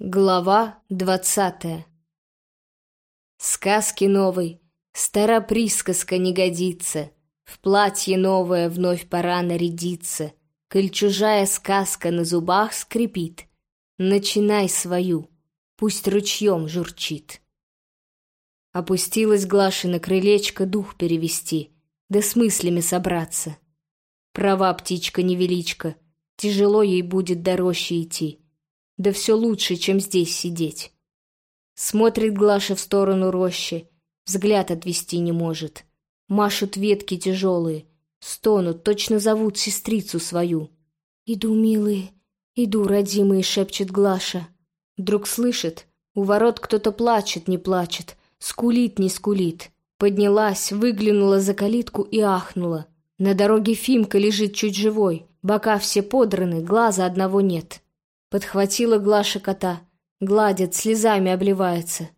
Глава двадцатая. Сказки новой, стара присказка не годится, В платье новое вновь пора нарядиться, Коль чужая сказка на зубах скрипит, Начинай свою, пусть ручьем журчит. Опустилась Глаша на крылечко дух перевести, Да с мыслями собраться. Права птичка-невеличка, Тяжело ей будет до рощи идти, да все лучше, чем здесь сидеть. Смотрит Глаша в сторону рощи, взгляд отвести не может. Машут ветки тяжелые, стонут, точно зовут сестрицу свою. «Иду, милые, иду, родимые», — шепчет Глаша. Вдруг слышит, у ворот кто-то плачет, не плачет, скулит, не скулит. Поднялась, выглянула за калитку и ахнула. На дороге Фимка лежит чуть живой, бока все подраны, глаза одного нет. Подхватила Глаша кота, гладит, слезами обливается.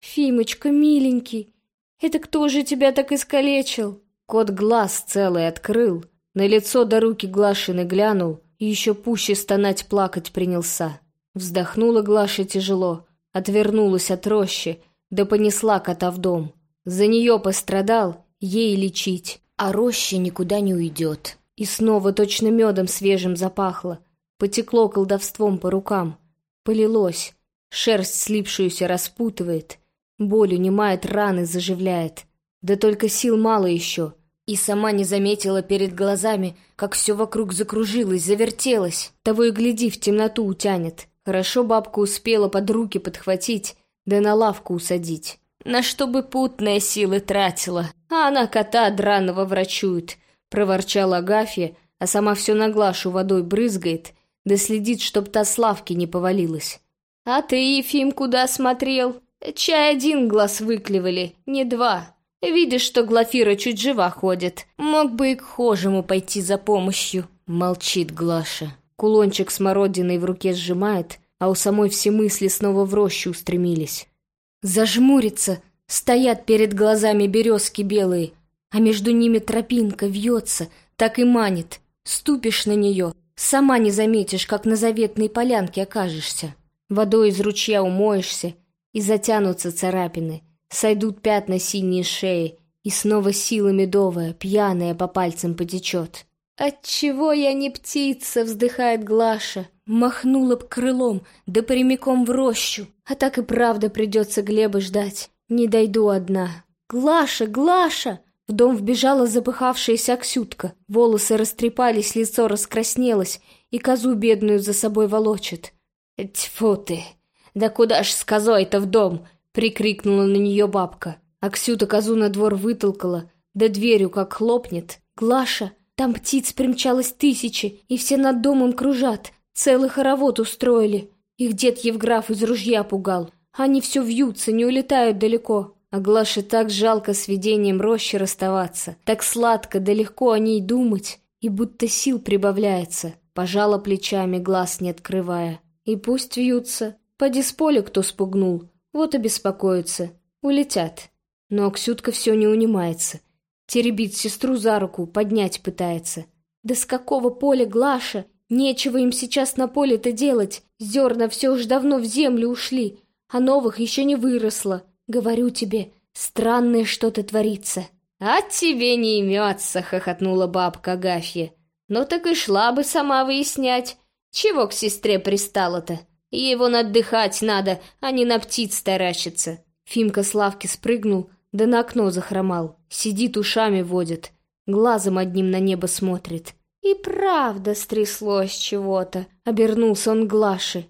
«Фимочка, миленький, это кто же тебя так искалечил?» Кот глаз целый открыл, на лицо до руки Глашины глянул и еще пуще стонать плакать принялся. Вздохнула Глаша тяжело, отвернулась от рощи, да понесла кота в дом. За нее пострадал, ей лечить, а роща никуда не уйдет. И снова точно медом свежим запахло, Потекло колдовством по рукам. Полилось. Шерсть слипшуюся распутывает. Боль унимает раны, заживляет. Да только сил мало еще. И сама не заметила перед глазами, как все вокруг закружилось, завертелось. Того и гляди, в темноту утянет. Хорошо бабка успела под руки подхватить, да на лавку усадить. На что бы путная силы тратила, а она кота драного врачует, проворчала Агафья, а сама все на Глашу водой брызгает да следит, чтоб та с лавки не повалилась. А ты, Ефим, куда смотрел? Чай один глаз выклевали, не два. Видишь, что Глафира чуть жива ходит. Мог бы и к хожему пойти за помощью. Молчит Глаша. Кулончик смородиной в руке сжимает, а у самой все мысли снова в рощу устремились. Зажмурится, стоят перед глазами березки белые, а между ними тропинка вьется, так и манит. Ступишь на нее, Сама не заметишь, как на заветной полянке окажешься. Водой из ручья умоешься, и затянутся царапины, сойдут пятна синие шеи, и снова сила медовая, пьяная по пальцам потечет. «Отчего я не птица?» — вздыхает Глаша. Махнула б крылом, да прямиком в рощу. А так и правда придется Глеба ждать. Не дойду одна. «Глаша, Глаша!» В дом вбежала запыхавшаяся Аксютка. Волосы растрепались, лицо раскраснелось, и козу бедную за собой волочит. «Тьфу ты! Да куда ж с козой-то в дом?» — прикрикнула на нее бабка. Аксюта козу на двор вытолкала, да дверью как хлопнет. «Глаша, там птиц примчалось тысячи, и все над домом кружат. Целый хоровод устроили. Их дед Евграф из ружья пугал. Они все вьются, не улетают далеко. А Глаше так жалко с видением рощи расставаться, так сладко да легко о ней думать, и будто сил прибавляется, пожала плечами, глаз не открывая. И пусть вьются, поди с поля кто спугнул, вот и беспокоятся, улетят. Но Аксютка все не унимается, теребит сестру за руку, поднять пытается. Да с какого поля Глаша? Нечего им сейчас на поле-то делать, зерна все уж давно в землю ушли, а новых еще не выросло. Говорю тебе, странное что-то творится. «А тебе не имется!» — хохотнула бабка Агафья. «Ну так и шла бы сама выяснять, чего к сестре пристала-то. Ей вон отдыхать надо, а не на птиц таращиться». Фимка с лавки спрыгнул, да на окно захромал. Сидит, ушами водит, глазом одним на небо смотрит. «И правда стряслось чего-то», — обернулся он Глаше.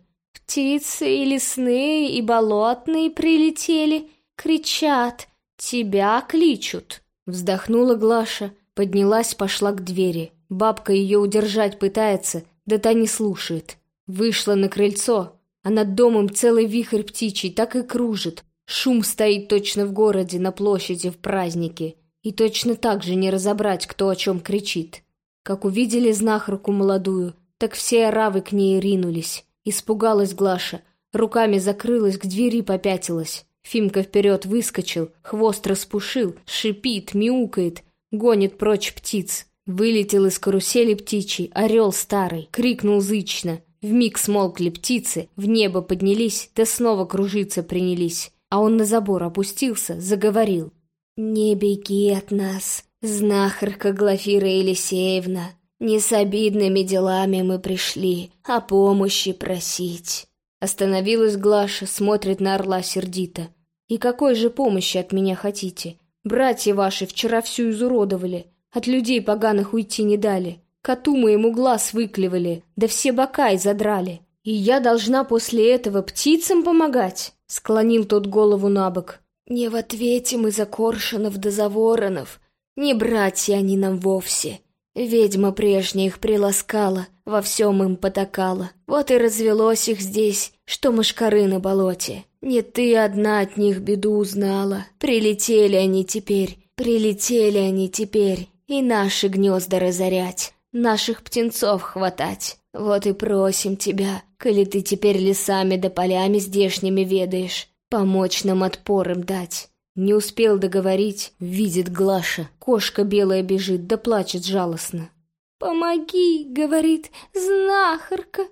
Птицы и лесные, и болотные прилетели, кричат, тебя кличут. Вздохнула Глаша, поднялась, пошла к двери. Бабка ее удержать пытается, да та не слушает. Вышла на крыльцо, а над домом целый вихрь птичий так и кружит. Шум стоит точно в городе, на площади, в празднике. И точно так же не разобрать, кто о чем кричит. Как увидели знахарку молодую, так все оравы к ней ринулись. Испугалась Глаша, руками закрылась, к двери попятилась. Фимка вперед выскочил, хвост распушил, шипит, мяукает, гонит прочь птиц. Вылетел из карусели птичий, орел старый, крикнул зычно. Вмиг смолкли птицы, в небо поднялись, да снова кружиться принялись. А он на забор опустился, заговорил. «Не беги от нас, знахарка Глафира Елисеевна. Не с обидными делами мы пришли, а помощи просить». Остановилась Глаша, смотрит на орла сердито. «И какой же помощи от меня хотите? Братья ваши вчера всю изуродовали, от людей поганых уйти не дали. Коту моему глаз выклевали, да все бока и задрали. И я должна после этого птицам помогать?» Склонил тот голову на бок. «Не в ответе мы за Коршунов да за Воронов. Не братья они нам вовсе. Ведьма прежняя их приласкала, во всем им потакала. Вот и развелось их здесь, что мышкары на болоте. Не ты одна от них беду узнала. Прилетели они теперь, прилетели они теперь. И наши гнезда разорять, наших птенцов хватать. Вот и просим тебя, коли ты теперь лесами да полями здешними ведаешь, помочь нам отпором дать. Не успел договорить, видит Глаша. Кошка белая бежит, да плачет жалостно. «Помоги!» — говорит знахарка.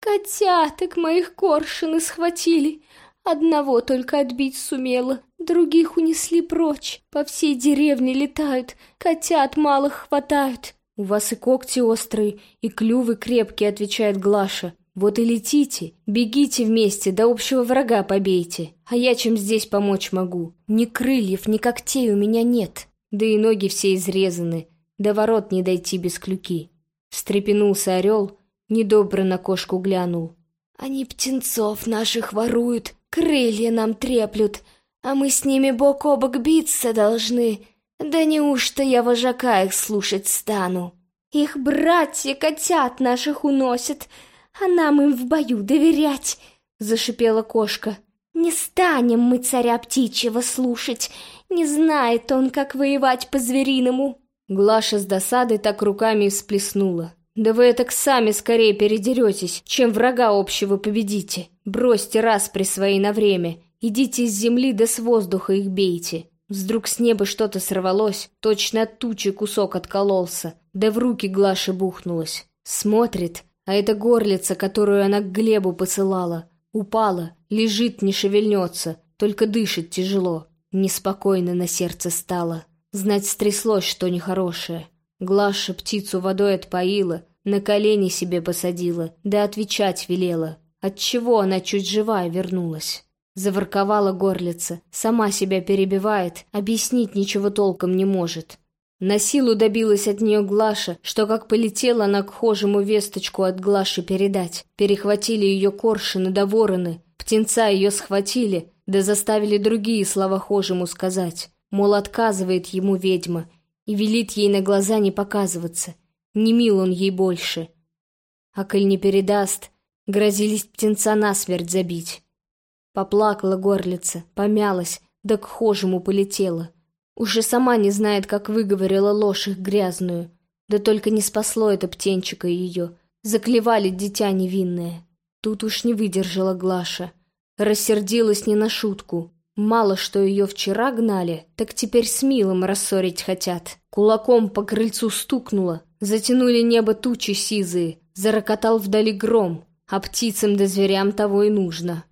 «Котяток моих коршины схватили. Одного только отбить сумела, других унесли прочь. По всей деревне летают, котят малых хватают». «У вас и когти острые, и клювы крепкие», — отвечает Глаша. Вот и летите, бегите вместе, до общего врага побейте. А я чем здесь помочь могу? Ни крыльев, ни когтей у меня нет. Да и ноги все изрезаны, до ворот не дойти без клюки. Встрепенулся орел, недобро на кошку глянул. Они птенцов наших воруют, крылья нам треплют, а мы с ними бок о бок биться должны. Да неужто я вожака их слушать стану? Их братья котят наших уносят, а нам им в бою доверять!» — зашипела кошка. «Не станем мы царя птичьего слушать, не знает он, как воевать по-звериному!» Глаша с досадой так руками всплеснула. «Да вы это сами скорее передеретесь, чем врага общего победите. Бросьте раз при своей на время, идите с земли да с воздуха их бейте». Вдруг с неба что-то сорвалось, точно от тучи кусок откололся, да в руки Глаши бухнулось. Смотрит, а эта горлица, которую она к Глебу посылала, упала, лежит, не шевельнется, только дышит тяжело. Неспокойно на сердце стало. Знать стряслось, что нехорошее. Глаша птицу водой отпоила, на колени себе посадила, да отвечать велела. Отчего она чуть живая вернулась? Заворковала горлица, сама себя перебивает, объяснить ничего толком не может. На силу добилась от нее Глаша, что как полетела она к хожему весточку от Глаши передать. Перехватили ее коршины да вороны, птенца ее схватили, да заставили другие слова хожему сказать. Мол, отказывает ему ведьма и велит ей на глаза не показываться. Не мил он ей больше. А коль не передаст, грозились птенца насмерть забить. Поплакала горлица, помялась, да к хожему полетела — уже сама не знает, как выговорила ложь их грязную. Да только не спасло это птенчика ее. Заклевали дитя невинное. Тут уж не выдержала Глаша. Рассердилась не на шутку. Мало что ее вчера гнали, так теперь с милым рассорить хотят. Кулаком по крыльцу стукнула. Затянули небо тучи сизые. Зарокотал вдали гром. А птицам да зверям того и нужно.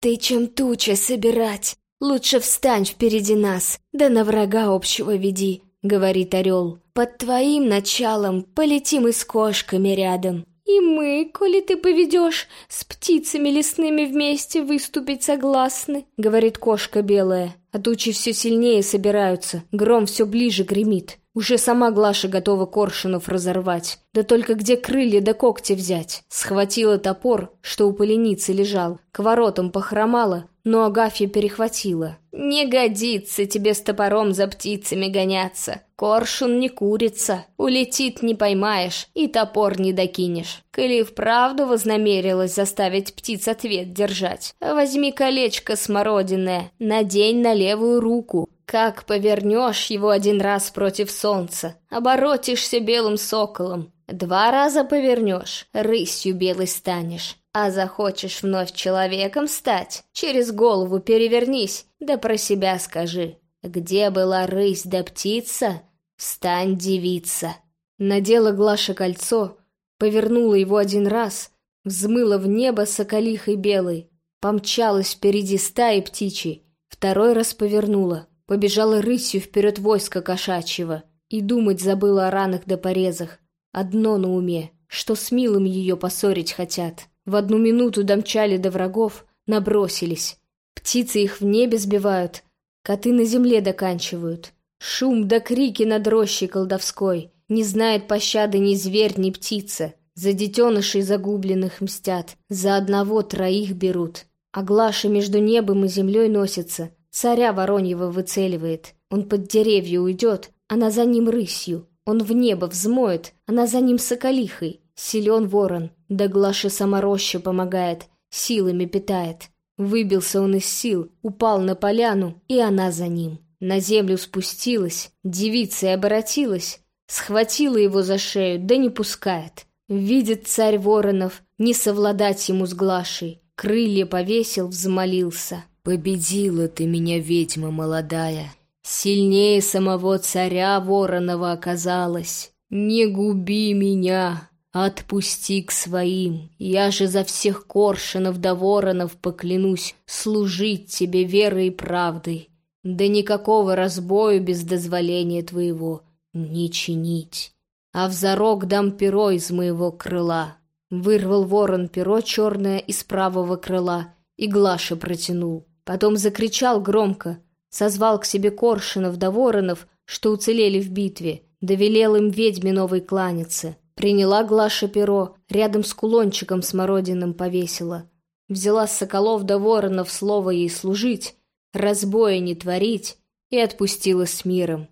«Ты чем туча собирать? Лучше встань впереди нас, да на врага общего веди», — говорит орел. «Под твоим началом полетим и с кошками рядом». «И мы, коли ты поведешь, с птицами лесными вместе выступить согласны», — говорит кошка белая. А тучи все сильнее собираются, гром все ближе гремит. Уже сама Глаша готова Коршунов разорвать. Да только где крылья да когти взять? Схватила топор, что у поленицы лежал, к воротам похромала, но Агафья перехватила. «Не годится тебе с топором за птицами гоняться. Коршун не курица, улетит не поймаешь и топор не докинешь. Коли вправду вознамерилась заставить птиц ответ держать, возьми колечко смородиное, надень на левую руку. Как повернешь его один раз против солнца, оборотишься белым соколом. Два раза повернешь, рысью белой станешь. А захочешь вновь человеком стать, через голову перевернись, да про себя скажи. Где была рысь да птица, стань девица. Надела Глаша кольцо, повернула его один раз, Взмыла в небо соколихой белой, помчалась впереди стаи птичьей, второй раз повернула, побежала рысью вперед войска кошачьего и думать забыла о ранах да порезах. Одно на уме, что с милым ее поссорить хотят. В одну минуту домчали до врагов, набросились. Птицы их в небе сбивают, коты на земле доканчивают. Шум да крики над рощей колдовской. Не знает пощады ни зверь, ни птица. За детенышей загубленных мстят, за одного троих берут. А Глаша между небом и землей носится, царя Вороньего выцеливает. Он под деревья уйдет, она за ним рысью. Он в небо взмоет, она за ним соколихой. Силен ворон, да Глаше сама роща помогает, силами питает. Выбился он из сил, упал на поляну, и она за ним. На землю спустилась, девица оборотилась, схватила его за шею, да не пускает. Видит царь воронов, не совладать ему с Глашей. Крылья повесил, взмолился. «Победила ты меня, ведьма молодая! Сильнее самого царя Воронова оказалась! Не губи меня!» Отпусти к своим, я же за всех коршинов да воронов поклянусь служить тебе верой и правдой, да никакого разбою без дозволения твоего не чинить. А в зарок дам перо из моего крыла. Вырвал ворон перо черное из правого крыла и Глаше протянул. Потом закричал громко, созвал к себе коршинов да воронов, что уцелели в битве, довелел им ведьме новой кланяться — Приняла Глаша перо, рядом с кулончиком смородиным повесила. Взяла с соколов до воронов слово ей служить, разбоя не творить, и отпустила с миром.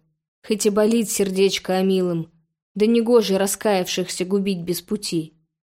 Хоть и болит сердечко о милом, да негоже раскаявшихся губить без пути.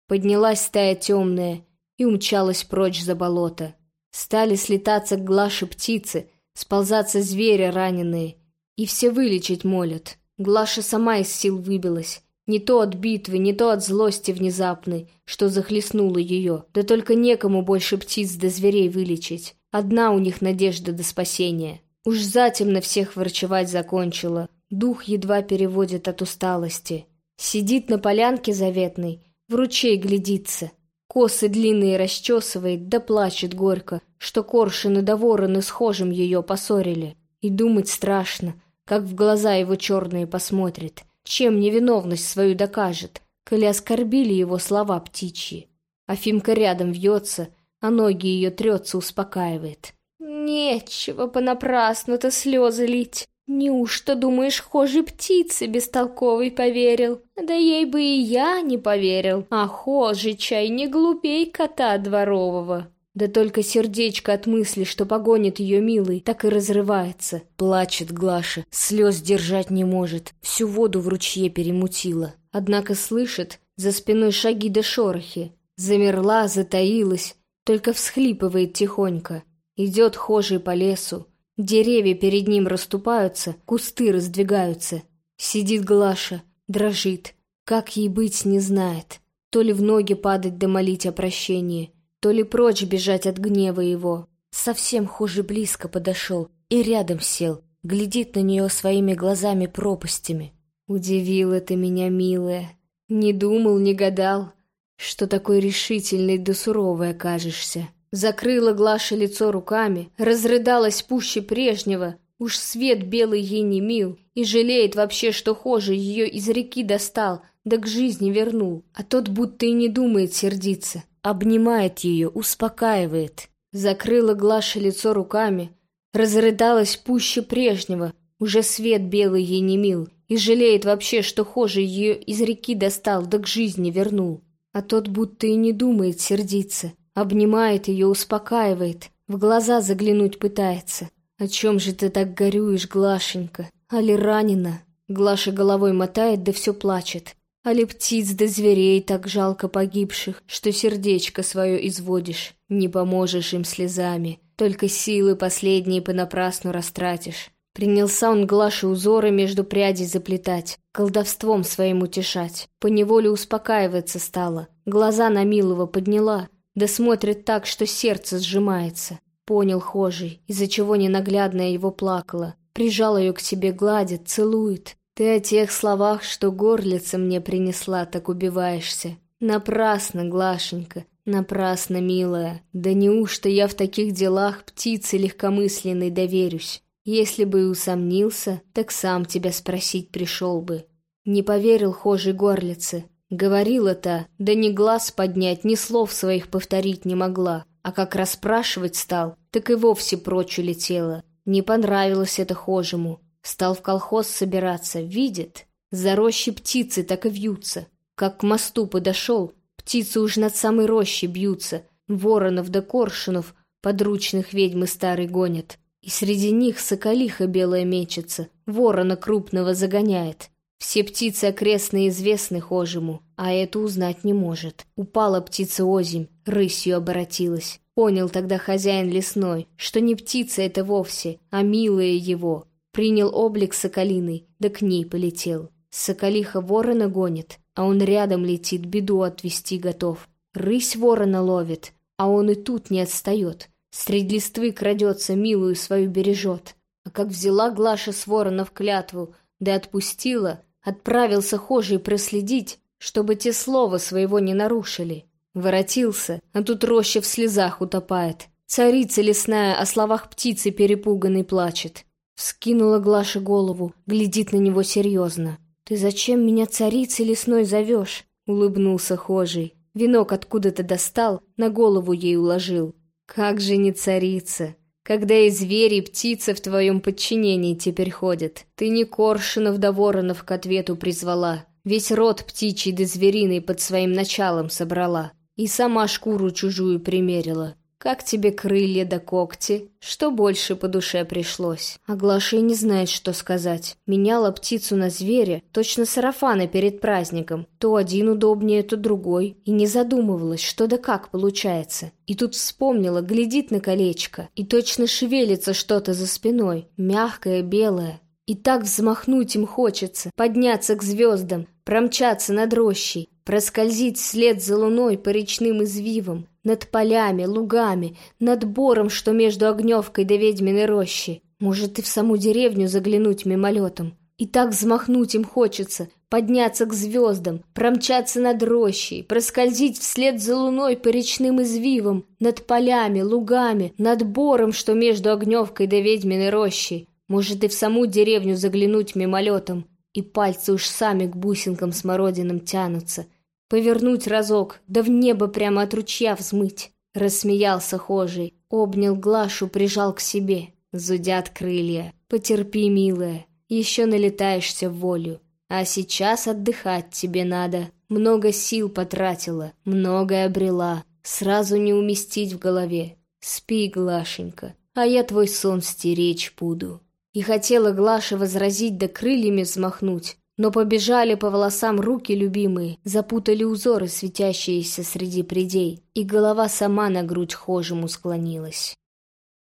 Поднялась стая темная и умчалась прочь за болото. Стали слетаться к Глаше птицы, сползаться звери раненые, и все вылечить молят. Глаша сама из сил выбилась, не то от битвы, не то от злости внезапной, что захлестнуло ее. Да только некому больше птиц до зверей вылечить. Одна у них надежда до спасения. Уж затем на всех ворчевать закончила. Дух едва переводит от усталости. Сидит на полянке заветной, в ручей глядится. Косы длинные расчесывает, да плачет горько, что коршины да вороны схожим ее поссорили. И думать страшно, как в глаза его черные посмотрит — чем невиновность свою докажет, коли оскорбили его слова птичьи? Афимка рядом вьется, а ноги ее трется, успокаивает. «Нечего понапрасну-то слезы лить. Неужто, думаешь, хожи птицы бестолковый поверил? Да ей бы и я не поверил, а хожи чай не глупей кота дворового». Да только сердечко от мысли, что погонит ее милый, так и разрывается. Плачет Глаша, слез держать не может, всю воду в ручье перемутила. Однако слышит за спиной шаги да шорохи. Замерла, затаилась, только всхлипывает тихонько. Идет хожий по лесу. Деревья перед ним расступаются, кусты раздвигаются. Сидит Глаша, дрожит. Как ей быть, не знает. То ли в ноги падать да молить о прощении — то ли прочь бежать от гнева его. Совсем хуже близко подошел и рядом сел, глядит на нее своими глазами пропастями. Удивила ты меня, милая. Не думал, не гадал, что такой решительный да суровой окажешься. Закрыла Глаша лицо руками, разрыдалась пуще прежнего, уж свет белый ей не мил, и жалеет вообще, что хуже ее из реки достал, да к жизни вернул, а тот будто и не думает сердиться обнимает ее, успокаивает. Закрыла Глаша лицо руками, разрыдалась пуще прежнего, уже свет белый ей не мил, и жалеет вообще, что хуже ее из реки достал, да к жизни вернул. А тот будто и не думает сердиться, обнимает ее, успокаивает, в глаза заглянуть пытается. «О чем же ты так горюешь, Глашенька? Али ранена?» Глаша головой мотает, да все плачет. Али птиц да зверей так жалко погибших, что сердечко свое изводишь, не поможешь им слезами, только силы последние понапрасну растратишь. Принялся он Глаше узоры между прядей заплетать, колдовством своим утешать. Поневоле успокаиваться стала, глаза на милого подняла, да смотрит так, что сердце сжимается. Понял хожий, из-за чего ненаглядная его плакала. Прижал ее к себе, гладит, целует. Ты о тех словах, что горлица мне принесла, так убиваешься. Напрасно, Глашенька, напрасно, милая. Да неужто я в таких делах птице легкомысленной доверюсь? Если бы и усомнился, так сам тебя спросить пришел бы. Не поверил хожей горлице. Говорила-то, да ни глаз поднять, ни слов своих повторить не могла. А как расспрашивать стал, так и вовсе прочь улетела. Не понравилось это хожему. Стал в колхоз собираться, видит. За рощей птицы так и вьются. Как к мосту подошел, птицы уж над самой рощей бьются. Воронов да коршунов подручных ведьмы старый гонят. И среди них соколиха белая мечется, ворона крупного загоняет. Все птицы окрестные известны хожему, а эту узнать не может. Упала птица озимь, рысью оборотилась. Понял тогда хозяин лесной, что не птица это вовсе, а милая его. Принял облик соколиный, да к ней полетел. Соколиха ворона гонит, а он рядом летит, беду отвести готов. Рысь ворона ловит, а он и тут не отстает. Средь листвы крадется, милую свою бережет. А как взяла Глаша с ворона в клятву, да отпустила, отправился хожий проследить, чтобы те слова своего не нарушили. Воротился, а тут роща в слезах утопает. Царица лесная о словах птицы перепуганной плачет. Скинула Глаша голову, глядит на него серьезно. «Ты зачем меня царицей лесной зовешь?» — улыбнулся хожий. Венок откуда-то достал, на голову ей уложил. «Как же не царица, когда и звери, и птицы в твоем подчинении теперь ходят. Ты не Коршунов да Воронов к ответу призвала, весь род птичий да звериный под своим началом собрала, и сама шкуру чужую примерила. Как тебе крылья да когти? Что больше по душе пришлось? А Глаша и не знает, что сказать. Меняла птицу на зверя, точно сарафаны перед праздником. То один удобнее, то другой. И не задумывалась, что да как получается. И тут вспомнила, глядит на колечко. И точно шевелится что-то за спиной. Мягкое, белое. И так взмахнуть им хочется, подняться к звездам, промчаться над рощей, проскользить вслед за луной по речным извивам, над полями, лугами, над бором, что между Огневкой да ведьминой рощей. Может, и в саму деревню заглянуть мимолетом. И так взмахнуть им хочется, подняться к звездам, промчаться над рощей, проскользить вслед за луной по речным извивам, над полями, лугами, над бором, что между Огневкой да ведьминой рощей. Может, и в саму деревню заглянуть мимолетом. И пальцы уж сами к бусинкам смородинам тянутся, Повернуть разок, да в небо прямо от ручья взмыть. Рассмеялся хожий, обнял Глашу, прижал к себе. Зудят крылья. Потерпи, милая, еще налетаешься в волю. А сейчас отдыхать тебе надо. Много сил потратила, многое обрела. Сразу не уместить в голове. Спи, Глашенька, а я твой сон стеречь буду. И хотела Глаша возразить да крыльями взмахнуть, но побежали по волосам руки любимые, запутали узоры, светящиеся среди придей, и голова сама на грудь хожему склонилась.